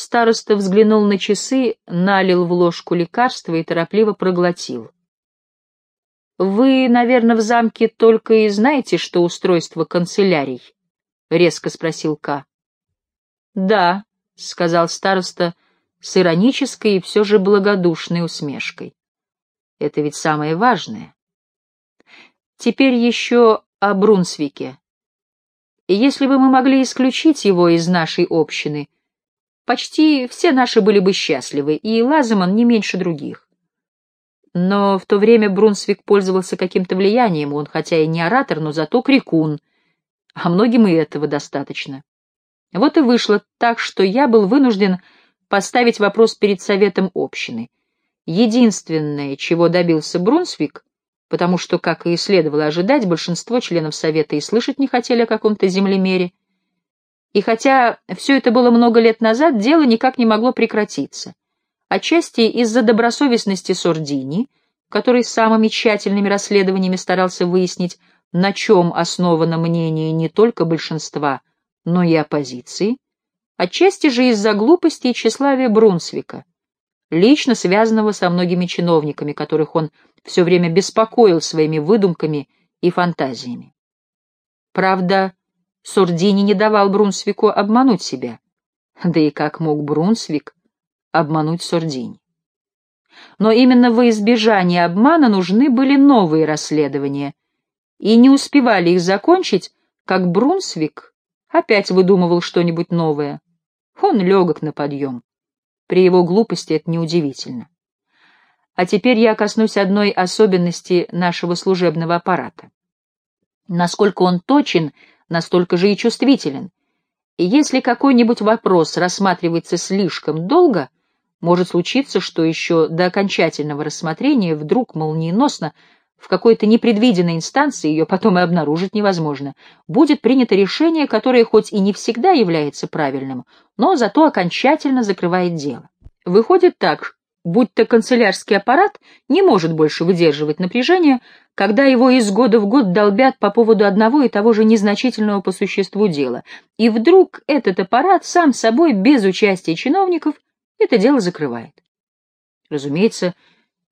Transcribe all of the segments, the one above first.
Староста взглянул на часы, налил в ложку лекарства и торопливо проглотил. «Вы, наверное, в замке только и знаете, что устройство канцелярий?» — резко спросил Ка. «Да», — сказал староста с иронической и все же благодушной усмешкой. «Это ведь самое важное. Теперь еще о Брунсвике. Если бы мы могли исключить его из нашей общины, почти все наши были бы счастливы, и Лаземан не меньше других. Но в то время Брунсвик пользовался каким-то влиянием, он хотя и не оратор, но зато крикун, а многим и этого достаточно. Вот и вышло так, что я был вынужден поставить вопрос перед советом общины. Единственное, чего добился Брунсвик, потому что, как и следовало ожидать, большинство членов совета и слышать не хотели о каком-то землемере, и хотя все это было много лет назад, дело никак не могло прекратиться. Отчасти из-за добросовестности Сордини, который самыми тщательными расследованиями старался выяснить, на чем основано мнение не только большинства, но и оппозиции, отчасти же из-за глупости и тщеславия Брунсвика, лично связанного со многими чиновниками, которых он все время беспокоил своими выдумками и фантазиями. Правда, Сордини не давал Брунсвику обмануть себя. Да и как мог Брунсвик обмануть Сордини? Но именно во избежание обмана нужны были новые расследования, и не успевали их закончить, как Брунсвик опять выдумывал что-нибудь новое. Он легок на подъем. При его глупости это неудивительно. А теперь я коснусь одной особенности нашего служебного аппарата. Насколько он точен, настолько же и чувствителен. И если какой-нибудь вопрос рассматривается слишком долго, может случиться, что еще до окончательного рассмотрения вдруг молниеносно в какой-то непредвиденной инстанции, ее потом и обнаружить невозможно, будет принято решение, которое хоть и не всегда является правильным, но зато окончательно закрывает дело. Выходит так, будто канцелярский аппарат не может больше выдерживать напряжение, когда его из года в год долбят по поводу одного и того же незначительного по существу дела, и вдруг этот аппарат сам собой, без участия чиновников, это дело закрывает. Разумеется,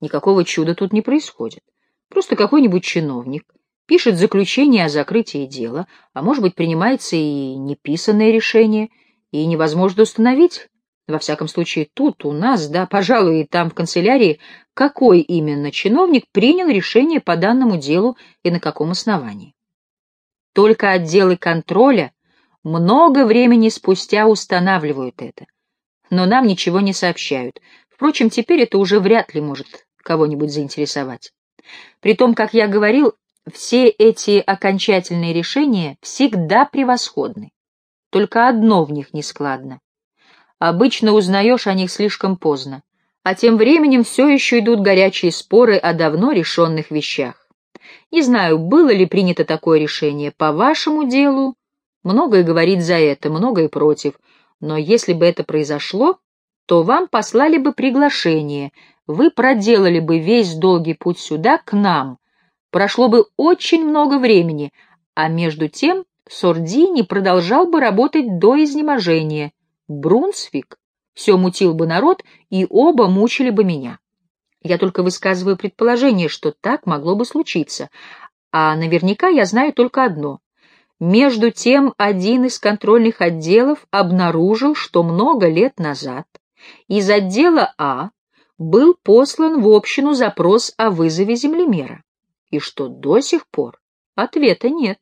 никакого чуда тут не происходит. Просто какой-нибудь чиновник пишет заключение о закрытии дела, а может быть принимается и неписанное решение, и невозможно установить, во всяком случае тут, у нас, да, пожалуй, и там в канцелярии, какой именно чиновник принял решение по данному делу и на каком основании. Только отделы контроля много времени спустя устанавливают это, но нам ничего не сообщают. Впрочем, теперь это уже вряд ли может кого-нибудь заинтересовать. При том, как я говорил, все эти окончательные решения всегда превосходны. Только одно в них нескладно. Обычно узнаешь о них слишком поздно, а тем временем все еще идут горячие споры о давно решенных вещах. Не знаю, было ли принято такое решение по вашему делу. Многое говорит за это, многое против. Но если бы это произошло, то вам послали бы приглашение, вы проделали бы весь долгий путь сюда, к нам. Прошло бы очень много времени, а между тем Сордини продолжал бы работать до изнеможения. Брунсвик все мутил бы народ, и оба мучили бы меня. Я только высказываю предположение, что так могло бы случиться, а наверняка я знаю только одно. Между тем, один из контрольных отделов обнаружил, что много лет назад из отдела А был послан в общину запрос о вызове землемера, и что до сих пор ответа нет.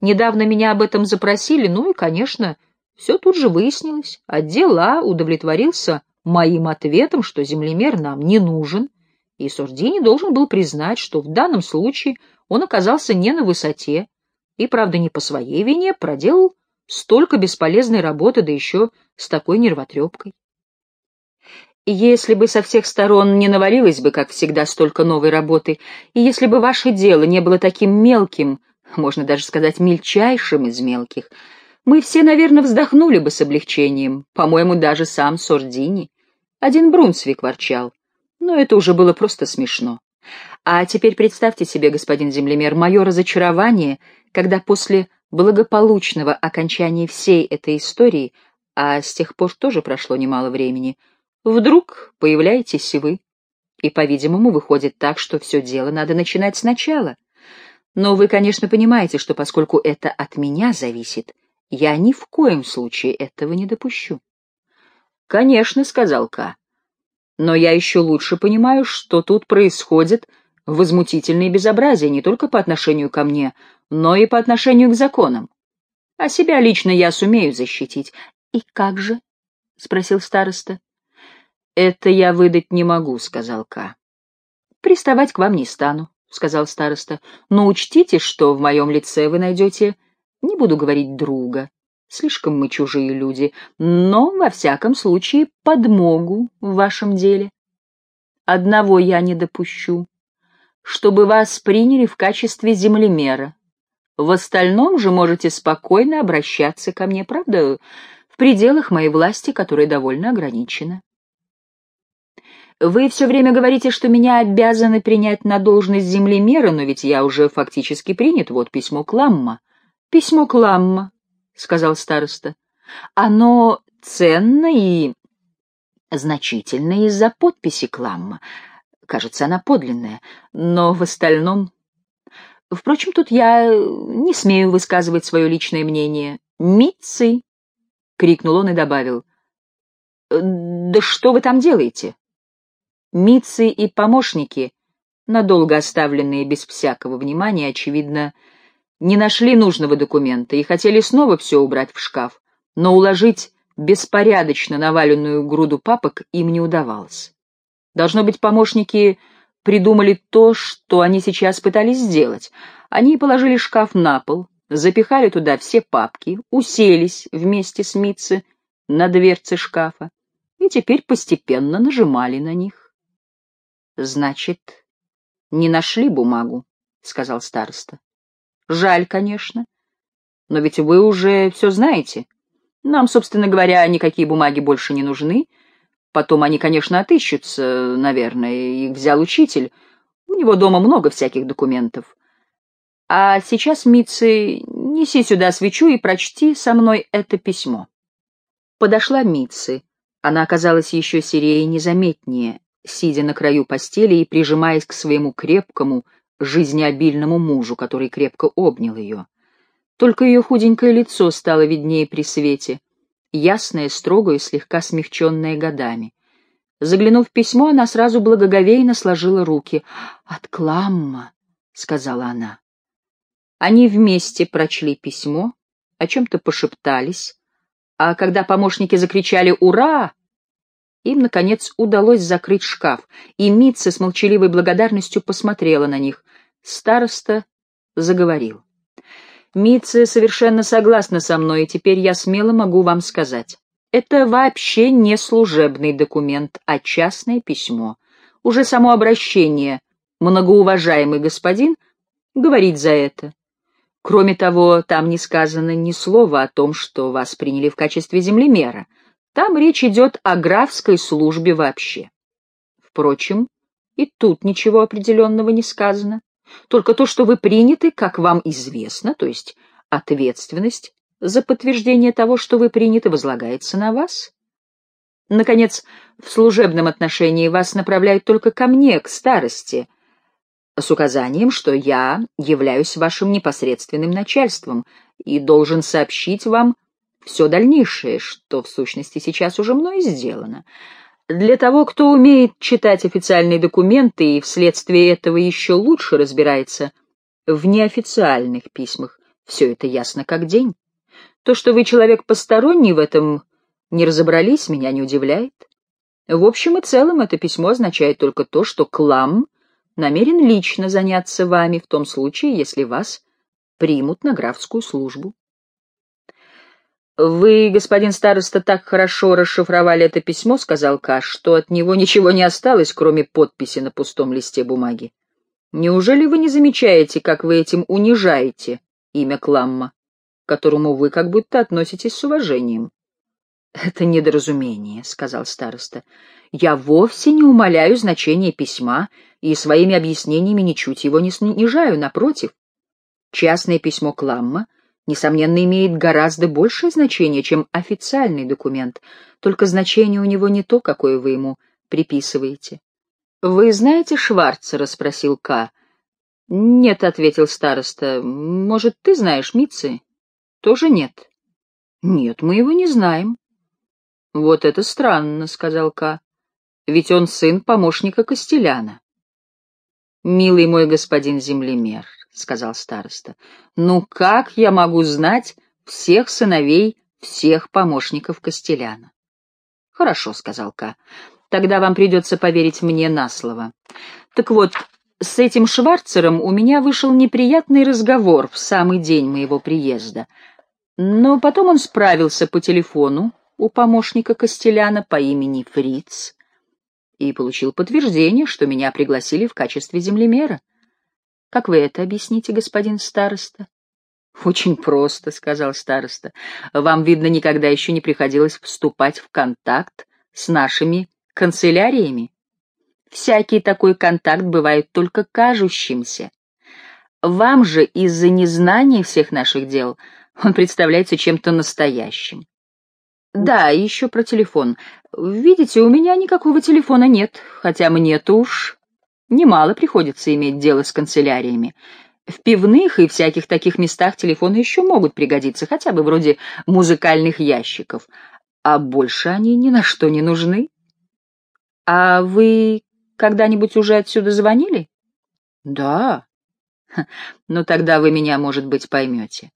Недавно меня об этом запросили, ну и, конечно, все тут же выяснилось. Отдел А удовлетворился моим ответом, что землемер нам не нужен, и Сурдини должен был признать, что в данном случае он оказался не на высоте, и, правда, не по своей вине, проделал столько бесполезной работы, да еще с такой нервотрепкой. Если бы со всех сторон не навалилось бы, как всегда, столько новой работы, и если бы ваше дело не было таким мелким, можно даже сказать, мельчайшим из мелких, мы все, наверное, вздохнули бы с облегчением, по-моему, даже сам Сордини. Один Брунсвик ворчал, но это уже было просто смешно. А теперь представьте себе, господин землемер, мое разочарование, когда после благополучного окончания всей этой истории а с тех пор тоже прошло немало времени. Вдруг появляетесь и вы. И, по-видимому, выходит так, что все дело надо начинать сначала. Но вы, конечно, понимаете, что поскольку это от меня зависит, я ни в коем случае этого не допущу. — Конечно, — сказал Ка. — Но я еще лучше понимаю, что тут происходит возмутительные безобразия не только по отношению ко мне, но и по отношению к законам. А себя лично я сумею защитить. — И как же? — спросил староста. — Это я выдать не могу, — сказал Ка. — Приставать к вам не стану, — сказал староста. — Но учтите, что в моем лице вы найдете, не буду говорить друга, слишком мы чужие люди, но, во всяком случае, подмогу в вашем деле. Одного я не допущу, чтобы вас приняли в качестве землемера. В остальном же можете спокойно обращаться ко мне, правда, в пределах моей власти, которая довольно ограничена. Вы все время говорите, что меня обязаны принять на должность землемера, но ведь я уже фактически принят. Вот письмо Кламма. Письмо Кламма, — сказал староста. Оно ценно и значительно из-за подписи Кламма. Кажется, она подлинная, но в остальном... Впрочем, тут я не смею высказывать свое личное мнение. «Митцы!» — крикнул он и добавил. «Да что вы там делаете?» Митцы и помощники, надолго оставленные без всякого внимания, очевидно, не нашли нужного документа и хотели снова все убрать в шкаф, но уложить беспорядочно наваленную груду папок им не удавалось. Должно быть, помощники придумали то, что они сейчас пытались сделать. Они положили шкаф на пол, запихали туда все папки, уселись вместе с Митце на дверце шкафа и теперь постепенно нажимали на них. — Значит, не нашли бумагу, — сказал староста. — Жаль, конечно. Но ведь вы уже все знаете. Нам, собственно говоря, никакие бумаги больше не нужны, Потом они, конечно, отыщутся, наверное, их взял учитель. У него дома много всяких документов. А сейчас, Митцы, неси сюда свечу и прочти со мной это письмо. Подошла Митцы. Она оказалась еще серее и незаметнее, сидя на краю постели и прижимаясь к своему крепкому, жизнеобильному мужу, который крепко обнял ее. Только ее худенькое лицо стало виднее при свете, ясное, строгое, слегка смягченное годами. Заглянув в письмо, она сразу благоговейно сложила руки. «От Кламма», — сказала она. Они вместе прочли письмо, о чем-то пошептались, а когда помощники закричали «Ура!», им, наконец, удалось закрыть шкаф, и Митца с молчаливой благодарностью посмотрела на них. Староста заговорил. Митция совершенно согласна со мной, и теперь я смело могу вам сказать. Это вообще не служебный документ, а частное письмо. Уже само обращение, многоуважаемый господин, говорит за это. Кроме того, там не сказано ни слова о том, что вас приняли в качестве землемера. Там речь идет о графской службе вообще. Впрочем, и тут ничего определенного не сказано. Только то, что вы приняты, как вам известно, то есть ответственность за подтверждение того, что вы приняты, возлагается на вас. Наконец, в служебном отношении вас направляют только ко мне, к старости, с указанием, что я являюсь вашим непосредственным начальством и должен сообщить вам все дальнейшее, что в сущности сейчас уже мной сделано. Для того, кто умеет читать официальные документы и вследствие этого еще лучше разбирается в неофициальных письмах, все это ясно как день. То, что вы человек посторонний в этом не разобрались, меня не удивляет. В общем и целом это письмо означает только то, что Клам намерен лично заняться вами в том случае, если вас примут на графскую службу. «Вы, господин староста, так хорошо расшифровали это письмо, — сказал Каш, — что от него ничего не осталось, кроме подписи на пустом листе бумаги. Неужели вы не замечаете, как вы этим унижаете имя Кламма, к которому вы как будто относитесь с уважением?» «Это недоразумение», — сказал староста. «Я вовсе не умаляю значение письма и своими объяснениями ничуть его не снижаю, напротив. Частное письмо Кламма несомненно, имеет гораздо большее значение, чем официальный документ, только значение у него не то, какое вы ему приписываете. «Вы знаете Шварцера?» — спросил К. «Нет», — ответил староста. «Может, ты знаешь Митцы?» «Тоже нет». «Нет, мы его не знаем». «Вот это странно», — сказал К. «Ведь он сын помощника Костеляна». «Милый мой господин землемер», — сказал староста, — «ну как я могу знать всех сыновей всех помощников Костеляна?» «Хорошо», — сказал К. «Тогда вам придется поверить мне на слово. Так вот, с этим Шварцером у меня вышел неприятный разговор в самый день моего приезда. Но потом он справился по телефону у помощника Костеляна по имени Фриц и получил подтверждение, что меня пригласили в качестве землемера. Как вы это объясните, господин староста? Очень просто, сказал староста. Вам, видно, никогда еще не приходилось вступать в контакт с нашими канцеляриями. Всякий такой контакт бывает только кажущимся. Вам же из-за незнания всех наших дел он представляется чем-то настоящим. Да, еще про телефон. Видите, у меня никакого телефона нет, хотя мне-то уж немало приходится иметь дело с канцеляриями. В пивных и всяких таких местах телефоны еще могут пригодиться, хотя бы вроде музыкальных ящиков, а больше они ни на что не нужны. А вы когда-нибудь уже отсюда звонили? Да. Ну тогда вы меня, может быть, поймете.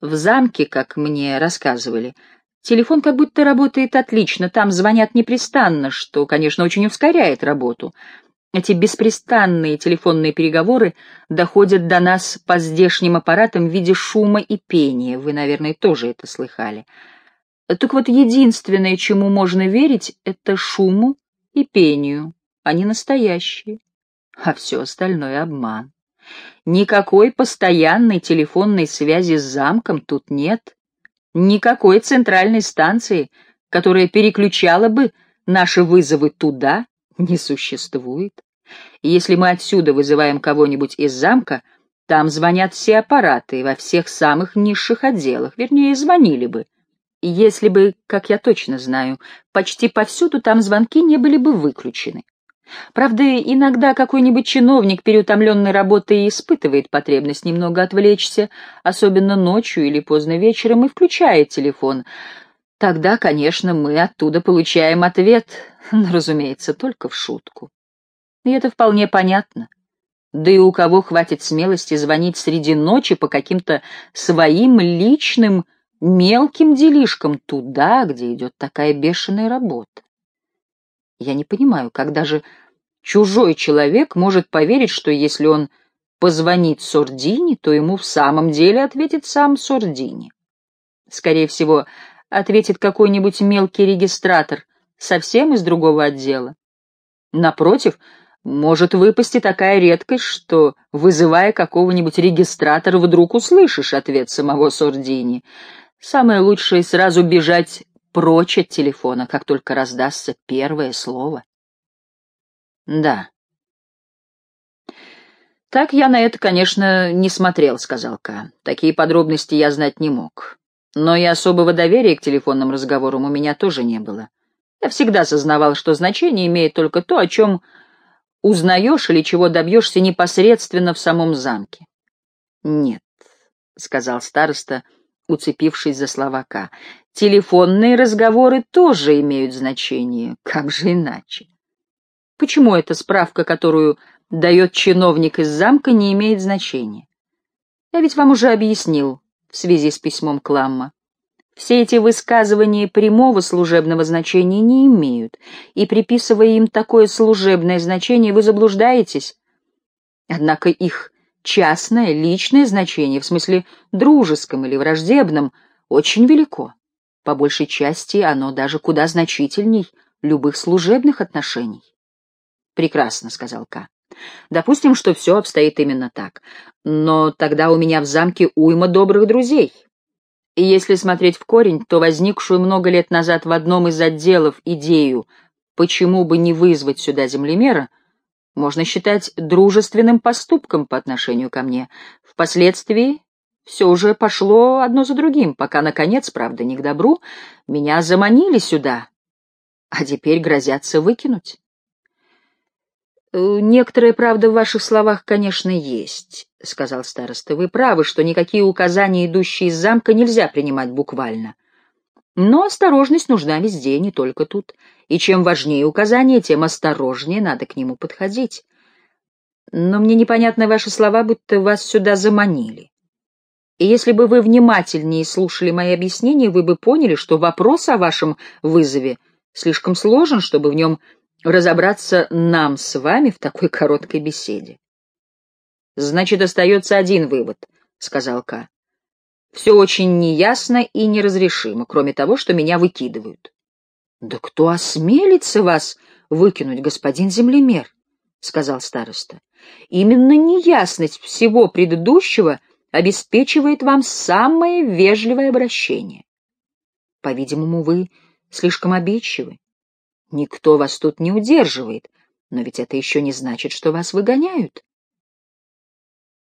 В замке, как мне рассказывали, Телефон как будто работает отлично, там звонят непрестанно, что, конечно, очень ускоряет работу. Эти беспрестанные телефонные переговоры доходят до нас по здешним аппаратам в виде шума и пения. Вы, наверное, тоже это слыхали. Так вот, единственное, чему можно верить, это шуму и пению. Они настоящие, а все остальное — обман. Никакой постоянной телефонной связи с замком тут нет. Никакой центральной станции, которая переключала бы наши вызовы туда, не существует. если мы отсюда вызываем кого-нибудь из замка, там звонят все аппараты во всех самых низших отделах, вернее, звонили бы. Если бы, как я точно знаю, почти повсюду там звонки не были бы выключены. Правда, иногда какой-нибудь чиновник, переутомленный работой, испытывает потребность немного отвлечься, особенно ночью или поздно вечером, и включает телефон. Тогда, конечно, мы оттуда получаем ответ, но, разумеется, только в шутку. И это вполне понятно. Да и у кого хватит смелости звонить среди ночи по каким-то своим личным мелким делишкам туда, где идет такая бешеная работа? Я не понимаю, как даже чужой человек может поверить, что если он позвонит Сордини, то ему в самом деле ответит сам Сордини. Скорее всего, ответит какой-нибудь мелкий регистратор, совсем из другого отдела. Напротив, может выпасть такая редкость, что, вызывая какого-нибудь регистратора, вдруг услышишь ответ самого Сордини. Самое лучшее — сразу бежать прочь от телефона, как только раздастся первое слово. Да. Так я на это, конечно, не смотрел, сказал Ка. Такие подробности я знать не мог. Но и особого доверия к телефонным разговорам у меня тоже не было. Я всегда сознавал, что значение имеет только то, о чем узнаешь или чего добьешься непосредственно в самом замке. Нет, сказал староста, уцепившись за слова Ка. Телефонные разговоры тоже имеют значение, как же иначе? Почему эта справка, которую дает чиновник из замка, не имеет значения? Я ведь вам уже объяснил в связи с письмом Кламма. Все эти высказывания прямого служебного значения не имеют, и приписывая им такое служебное значение, вы заблуждаетесь. Однако их частное, личное значение, в смысле дружеском или враждебном, очень велико. По большей части оно даже куда значительней любых служебных отношений. Прекрасно, сказал К. Допустим, что все обстоит именно так. Но тогда у меня в замке уйма добрых друзей. И если смотреть в корень, то возникшую много лет назад в одном из отделов идею «почему бы не вызвать сюда землемера» можно считать дружественным поступком по отношению ко мне. Впоследствии Все уже пошло одно за другим, пока, наконец, правда, не к добру, меня заманили сюда, а теперь грозятся выкинуть. Э, «Некоторая правда в ваших словах, конечно, есть», — сказал староста. «Вы правы, что никакие указания, идущие из замка, нельзя принимать буквально. Но осторожность нужна везде, не только тут. И чем важнее указание, тем осторожнее надо к нему подходить. Но мне непонятны ваши слова, будто вас сюда заманили. И если бы вы внимательнее слушали мои объяснения, вы бы поняли, что вопрос о вашем вызове слишком сложен, чтобы в нем разобраться нам с вами в такой короткой беседе. «Значит, остается один вывод», — сказал Ка. «Все очень неясно и неразрешимо, кроме того, что меня выкидывают». «Да кто осмелится вас выкинуть, господин землемер?» — сказал староста. «Именно неясность всего предыдущего обеспечивает вам самое вежливое обращение. По-видимому, вы слишком обидчивы. Никто вас тут не удерживает, но ведь это еще не значит, что вас выгоняют.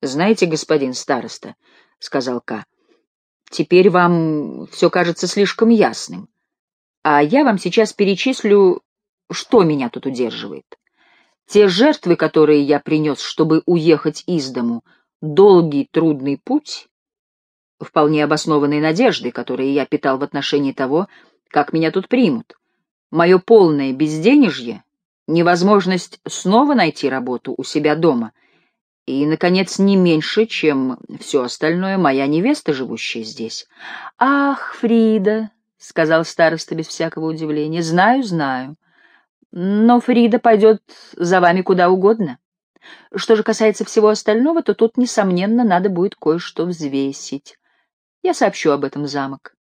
«Знаете, господин староста, — сказал Ка, — теперь вам все кажется слишком ясным, а я вам сейчас перечислю, что меня тут удерживает. Те жертвы, которые я принес, чтобы уехать из дому, долгий трудный путь, вполне обоснованные надежды, которые я питал в отношении того, как меня тут примут, мое полное безденежье, невозможность снова найти работу у себя дома и, наконец, не меньше, чем все остальное, моя невеста, живущая здесь. — Ах, Фрида, — сказал староста без всякого удивления, — знаю, знаю. Но Фрида пойдет за вами куда угодно. Что же касается всего остального, то тут, несомненно, надо будет кое-что взвесить. Я сообщу об этом замок.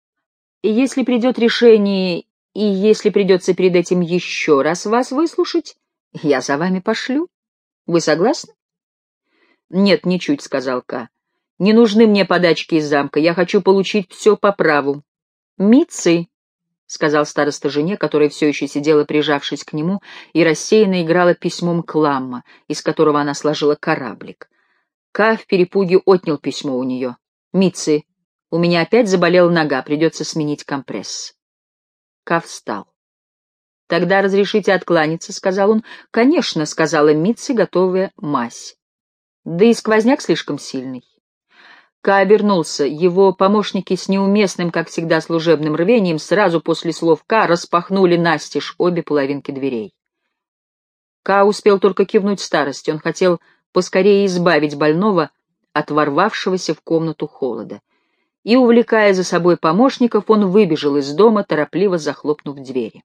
И если придет решение, и если придется перед этим еще раз вас выслушать, я за вами пошлю. Вы согласны? — Нет, ничуть, — сказал Ка. — Не нужны мне подачки из замка, я хочу получить все по праву. — Митцы, — сказал староста жене, которая все еще сидела, прижавшись к нему, и рассеянно играла письмом Кламма, из которого она сложила кораблик. Ка в перепуге отнял письмо у нее. «Митцы, у меня опять заболела нога, придется сменить компресс». Ка встал. «Тогда разрешите откланяться», — сказал он. «Конечно», — сказала Митцы, готовая мазь. «Да и сквозняк слишком сильный». Ка обернулся. Его помощники с неуместным, как всегда, служебным рвением сразу после слов Ка распахнули настежь обе половинки дверей. Ка успел только кивнуть старости. Он хотел поскорее избавить больного от ворвавшегося в комнату холода. И, увлекая за собой помощников, он выбежал из дома, торопливо захлопнув двери.